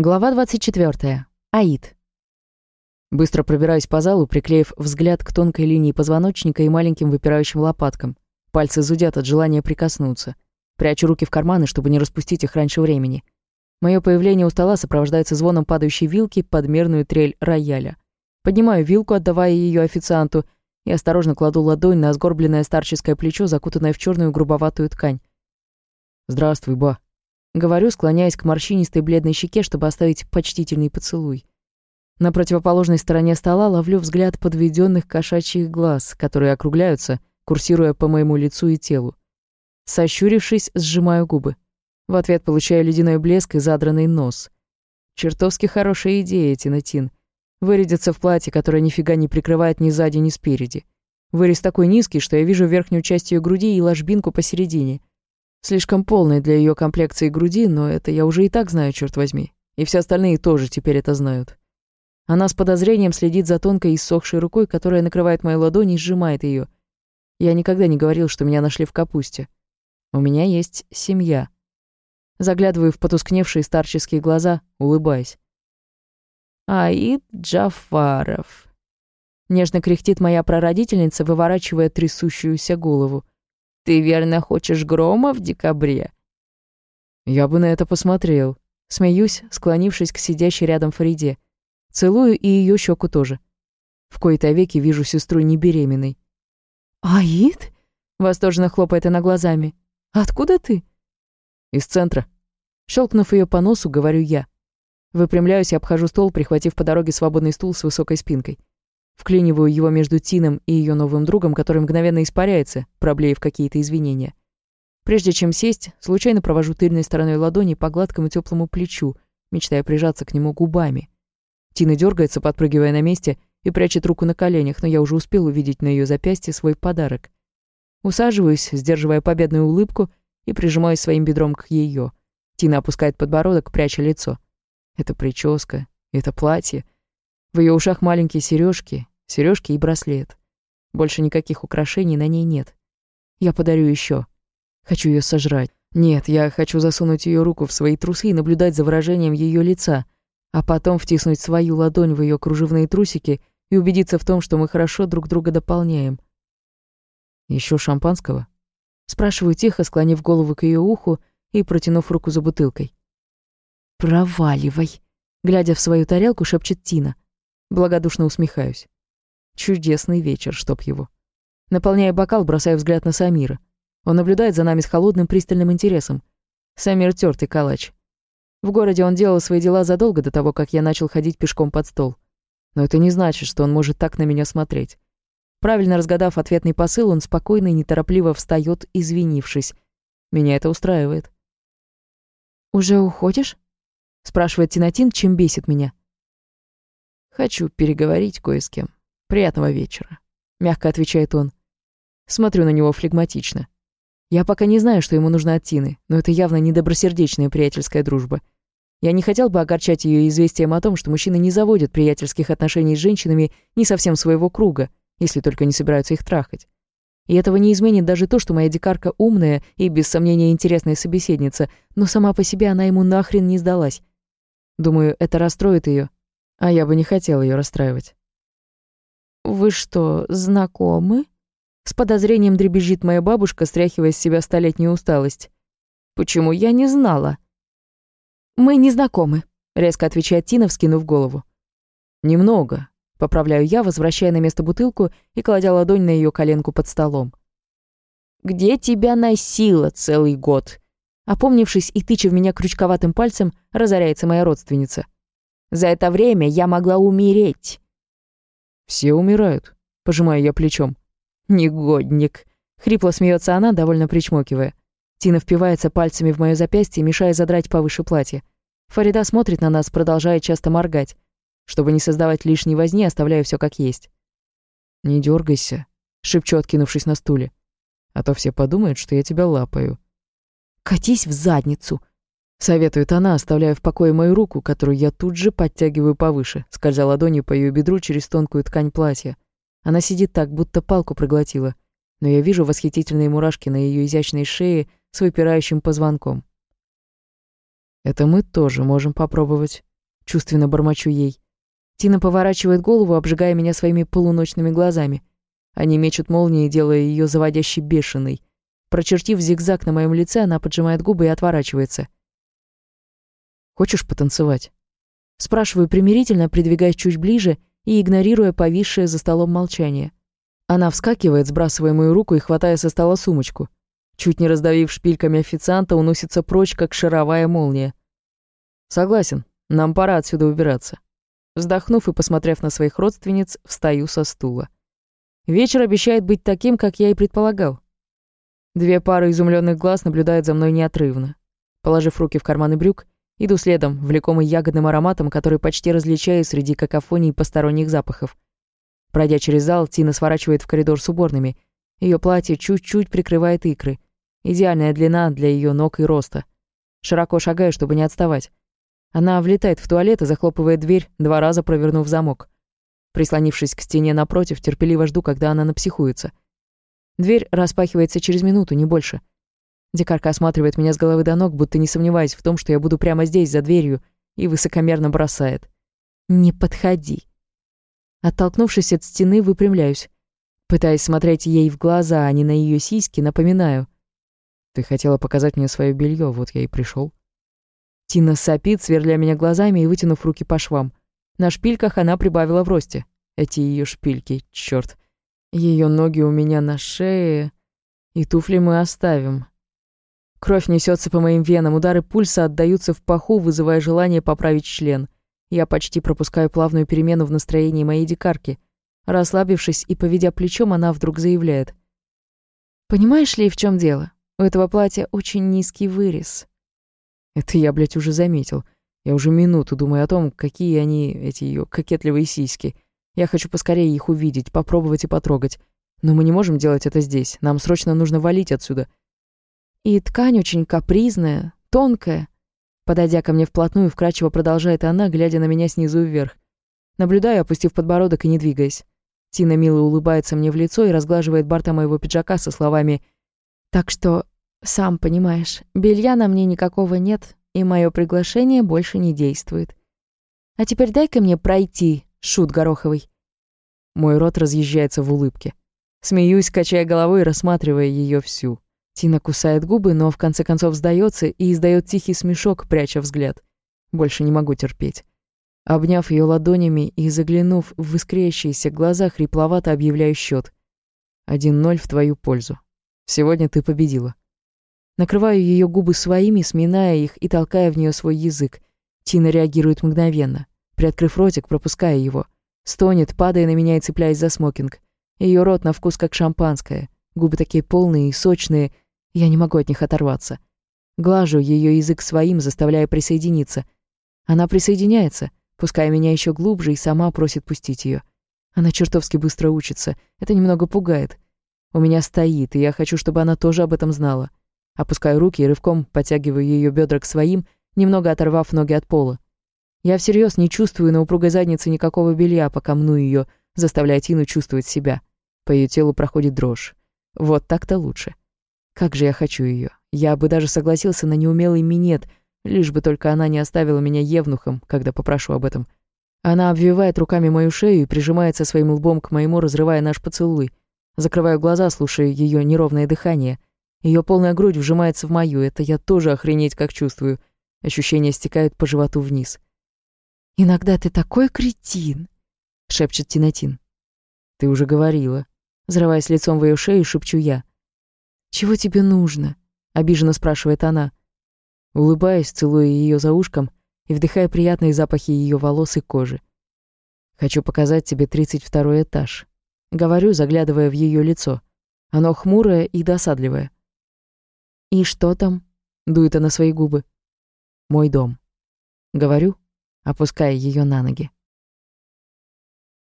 Глава 24. Аид. Быстро пробираюсь по залу, приклеив взгляд к тонкой линии позвоночника и маленьким выпирающим лопаткам. Пальцы зудят от желания прикоснуться. Прячу руки в карманы, чтобы не распустить их раньше времени. Мое появление у стола сопровождается звоном падающей вилки под мерную трель рояля. Поднимаю вилку, отдавая ее официанту, и осторожно кладу ладонь на сгорбленное старческое плечо, закутанное в черную грубоватую ткань. «Здравствуй, ба», Говорю, склоняясь к морщинистой бледной щеке, чтобы оставить почтительный поцелуй. На противоположной стороне стола ловлю взгляд подведенных кошачьих глаз, которые округляются, курсируя по моему лицу и телу. Сощурившись, сжимаю губы. В ответ получаю ледяной блеск и задранный нос. Чертовски хорошая идея, Тинатин. Вырядиться в платье, которое нифига не прикрывает ни сзади, ни спереди. Вырез такой низкий, что я вижу верхнюю часть ее груди и ложбинку посередине. Слишком полной для ее комплекции груди, но это я уже и так знаю, черт возьми. И все остальные тоже теперь это знают. Она с подозрением следит за тонкой иссохшей рукой, которая накрывает мою ладонь и сжимает ее. Я никогда не говорил, что меня нашли в капусте. У меня есть семья. Заглядываю в потускневшие старческие глаза, улыбаясь. «Аид Джафаров», — нежно кряхтит моя прародительница, выворачивая трясущуюся голову. Ты верно хочешь грома в декабре?» Я бы на это посмотрел. Смеюсь, склонившись к сидящей рядом Фариде. Целую и ее щеку тоже. В кои-то веки вижу сестру не беременной. «Аид?» — восторженно хлопает она глазами. «Откуда ты?» «Из центра». Щелкнув ее по носу, говорю я. Выпрямляюсь и обхожу стол, прихватив по дороге свободный стул с высокой спинкой. Вклиниваю его между Тином и ее новым другом, который мгновенно испаряется, проблеев какие-то извинения. Прежде чем сесть, случайно провожу тыльной стороной ладони по гладкому теплому плечу, мечтая прижаться к нему губами. Тина дергается, подпрыгивая на месте, и прячет руку на коленях, но я уже успел увидеть на ее запястье свой подарок. Усаживаюсь, сдерживая победную улыбку, и прижимаюсь своим бедром к ее. Тина опускает подбородок, пряча лицо. Это прическа, это платье — в ее ушах маленькие сережки, сережки и браслет. Больше никаких украшений на ней нет. Я подарю еще. Хочу ее сожрать. Нет, я хочу засунуть ее руку в свои трусы и наблюдать за выражением ее лица, а потом втиснуть свою ладонь в ее кружевные трусики и убедиться в том, что мы хорошо друг друга дополняем. Еще шампанского? Спрашиваю тихо, склонив голову к ее уху и протянув руку за бутылкой. «Проваливай!» Глядя в свою тарелку, шепчет Тина — Благодушно усмехаюсь. Чудесный вечер, чтоб его. Наполняя бокал, бросаю взгляд на Самира. Он наблюдает за нами с холодным пристальным интересом. Самир тёртый калач. В городе он делал свои дела задолго до того, как я начал ходить пешком под стол. Но это не значит, что он может так на меня смотреть. Правильно разгадав ответный посыл, он спокойно и неторопливо встаёт, извинившись. Меня это устраивает. «Уже уходишь?» — спрашивает Тинатин, чем бесит меня. «Хочу переговорить кое с кем. Приятного вечера», — мягко отвечает он. Смотрю на него флегматично. Я пока не знаю, что ему нужно от Тины, но это явно недобросердечная приятельская дружба. Я не хотел бы огорчать ее известием о том, что мужчины не заводят приятельских отношений с женщинами не совсем своего круга, если только не собираются их трахать. И этого не изменит даже то, что моя дикарка умная и, без сомнения, интересная собеседница, но сама по себе она ему нахрен не сдалась. Думаю, это расстроит ее, а я бы не хотел ее расстраивать. «Вы что, знакомы?» С подозрением дребезжит моя бабушка, стряхивая с себя столетнюю усталость. «Почему я не знала?» «Мы не знакомы», — резко отвечает Тина, вскинув голову. «Немного», — поправляю я, возвращая на место бутылку и кладя ладонь на ее коленку под столом. «Где тебя носила целый год?» Опомнившись и тыча в меня крючковатым пальцем, разоряется моя родственница — за это время я могла умереть». «Все умирают», — пожимаю я плечом. «Негодник», — хрипло смеется она, довольно причмокивая. Тина впивается пальцами в моё запястье, мешая задрать повыше платье. Фарида смотрит на нас, продолжая часто моргать. Чтобы не создавать лишней возни, оставляю все как есть. «Не дергайся, шепчу, откинувшись на стуле. «А то все подумают, что я тебя лапаю». «Катись в задницу!» Советует она, оставляя в покое мою руку, которую я тут же подтягиваю повыше, скользя ладонью по ее бедру через тонкую ткань платья. Она сидит так, будто палку проглотила, но я вижу восхитительные мурашки на ее изящной шее с выпирающим позвонком. «Это мы тоже можем попробовать», чувственно бормочу ей. Тина поворачивает голову, обжигая меня своими полуночными глазами. Они мечут молнии, делая ее заводящей бешеной. Прочертив зигзаг на моем лице, она поджимает губы и отворачивается. «Хочешь потанцевать?» Спрашиваю примирительно, придвигаясь чуть ближе и игнорируя повисшее за столом молчание. Она вскакивает, сбрасывая мою руку и хватая со стола сумочку. Чуть не раздавив шпильками официанта, уносится прочь, как шаровая молния. «Согласен, нам пора отсюда убираться». Вздохнув и посмотрев на своих родственниц, встаю со стула. Вечер обещает быть таким, как я и предполагал. Две пары изумленных глаз наблюдают за мной неотрывно. Положив руки в карманы брюк, иду следом, влекомый ягодным ароматом, который почти различаю среди какофонии посторонних запахов. Пройдя через зал, Тина сворачивает в коридор с уборными. Ее платье чуть-чуть прикрывает икры. Идеальная длина для ее ног и роста. Широко шагаю, чтобы не отставать. Она влетает в туалет и захлопывает дверь, два раза провернув замок. Прислонившись к стене напротив, терпеливо жду, когда она напсихуется. Дверь распахивается через минуту, не больше. Дикарка осматривает меня с головы до ног, будто не сомневаясь в том, что я буду прямо здесь, за дверью, и высокомерно бросает. «Не подходи». Оттолкнувшись от стены, выпрямляюсь. Пытаясь смотреть ей в глаза, а не на ее сиськи, напоминаю. «Ты хотела показать мне свое белье, вот я и пришел. Тина сопит, сверля меня глазами и вытянув руки по швам. На шпильках она прибавила в росте. Эти ее шпильки, черт. Ее ноги у меня на шее. И туфли мы оставим. Кровь несется по моим венам, удары пульса отдаются в паху, вызывая желание поправить член. Я почти пропускаю плавную перемену в настроении моей дикарки. Расслабившись и поведя плечом, она вдруг заявляет. «Понимаешь ли, в чем дело? У этого платья очень низкий вырез. Это я, блядь, уже заметил. Я уже минуту думаю о том, какие они, эти ее кокетливые сиськи. Я хочу поскорее их увидеть, попробовать и потрогать. Но мы не можем делать это здесь. Нам срочно нужно валить отсюда. И ткань очень капризная, тонкая. Подойдя ко мне вплотную, вкрадчиво продолжает она, глядя на меня снизу вверх. Наблюдаю, опустив подбородок и не двигаясь. Тина мило улыбается мне в лицо и разглаживает борта моего пиджака со словами «Так что сам понимаешь, белья на мне никакого нет, и мое приглашение больше не действует. А теперь дай-ка мне пройти, шут гороховый. Мой рот разъезжается в улыбке. Смеюсь, качая головой и рассматривая ее всю. Тина кусает губы, но в конце концов сдается и издает тихий смешок, пряча взгляд. Больше не могу терпеть. Обняв ее ладонями и заглянув в искрящиеся глаза, хрипловато объявляю счет. Один ноль в твою пользу. Сегодня ты победила. Накрываю ее губы своими, сминая их и толкая в нее свой язык. Тина реагирует мгновенно. Приоткрыв ротик, пропуская его. Стонет, падая на меня и цепляясь за смокинг. Ее рот на вкус как шампанское. Губы такие полные и сочные. Я не могу от них оторваться. Глажу ее язык своим, заставляя присоединиться. Она присоединяется, пуская меня еще глубже и сама просит пустить ее. Она чертовски быстро учится. Это немного пугает. У меня стоит, и я хочу, чтобы она тоже об этом знала. Опускаю руки и рывком подтягиваю ее бедра к своим, немного оторвав ноги от пола. Я всерьез не чувствую на упругой заднице никакого белья, пока мну ее, заставляя Тину чувствовать себя. По ее телу проходит дрожь. Вот так-то лучше. Как же я хочу ее. Я бы даже согласился на неумелый минет, лишь бы только она не оставила меня евнухом, когда попрошу об этом. Она обвивает руками мою шею и прижимается своим лбом к моему, разрывая наш поцелуй. Закрываю глаза, слушая ее неровное дыхание — ее полная грудь вжимается в мою, это я тоже охренеть как чувствую. Ощущения стекают по животу вниз. «Иногда ты такой кретин», — шепчет Тинатин. «Ты уже говорила». Взрываясь лицом в ее шею, шепчу я. «Чего тебе нужно?» — обиженно спрашивает она. Улыбаясь, целуя ее за ушком и вдыхая приятные запахи ее волос и кожи. «Хочу показать тебе тридцать второй этаж». Говорю, заглядывая в ее лицо. Оно хмурое и досадливое. «И что там?» — дует она свои губы. «Мой дом». Говорю, опуская ее на ноги.